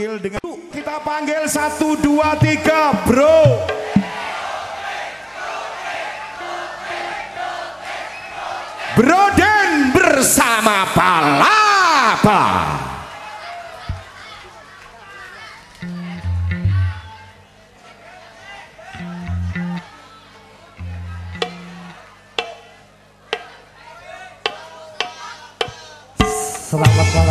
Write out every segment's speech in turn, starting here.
panggil dengan kita panggil satu dua tiga bro. Broden bersama Palapa. Selamat malam.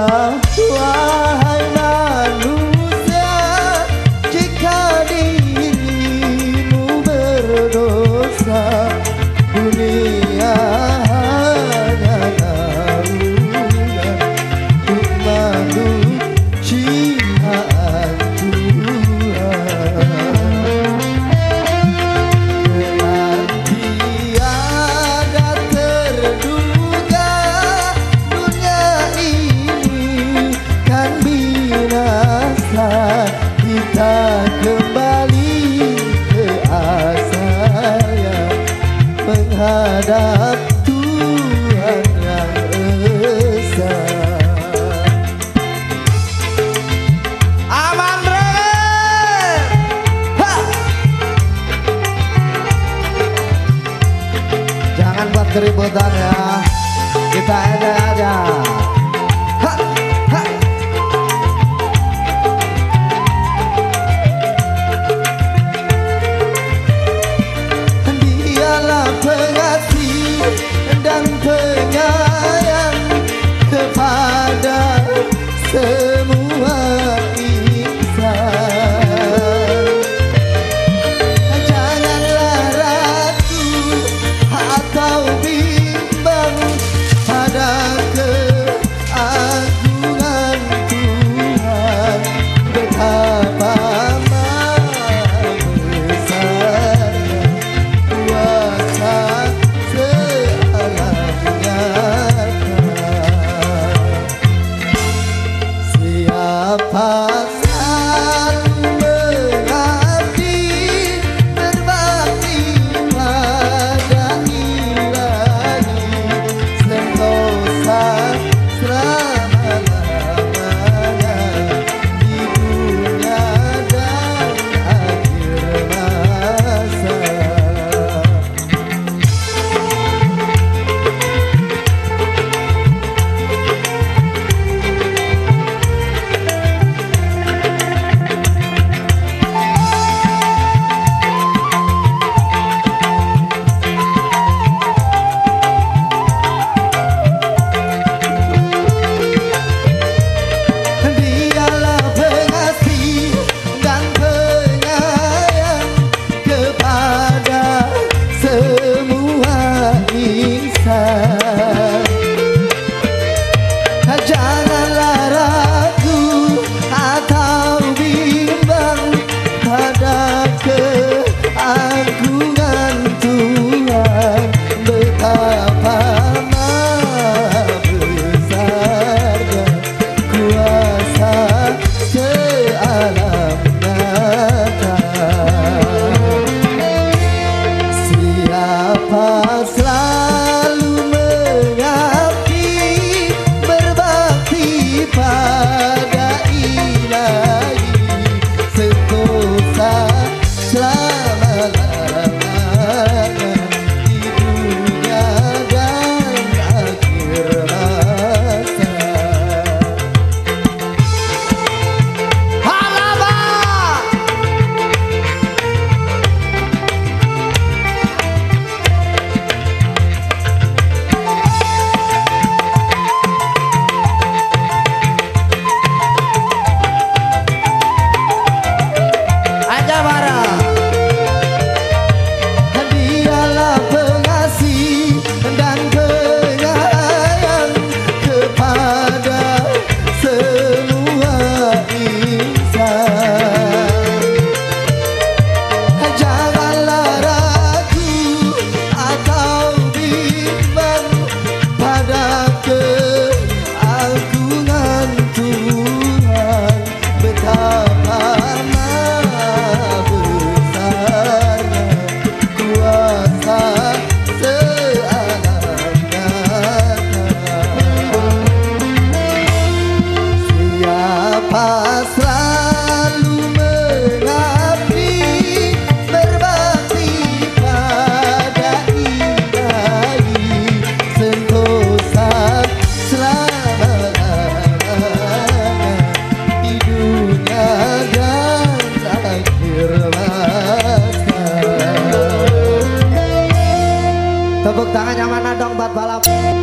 lá, lá. terhadap Tuhan yang Esa. Aman ha! Jangan buat keributan ya.